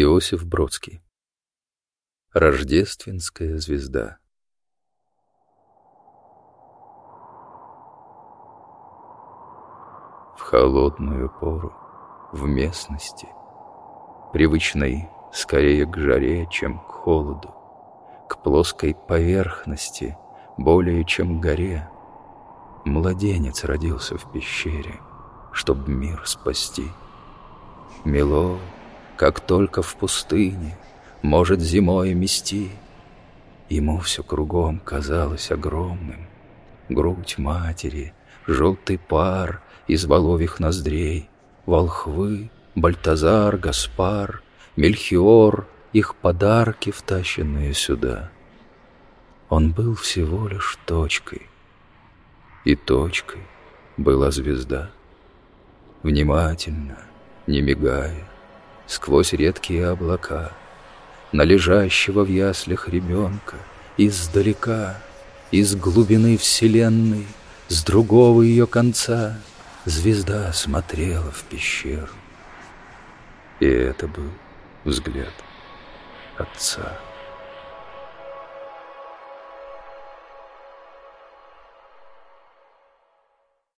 Иосиф Бродский. Рождественская звезда. В холодную пору, в местности, привычной скорее к жаре, чем к холоду, к плоской поверхности, более чем к горе, младенец родился в пещере, чтоб мир спасти. Мело как только в пустыне может зимой мести. Ему все кругом казалось огромным. Грудь матери, желтый пар из воловьих ноздрей, Волхвы, Бальтазар, Гаспар, Мельхиор, их подарки, втащенные сюда. Он был всего лишь точкой, и точкой была звезда. Внимательно, не мигая, сквозь редкие облака, На лежащего в яслях ребенка, издалека, Из глубины вселенной, с другого ее конца, Звезда смотрела в пещеру. И это был взгляд отца.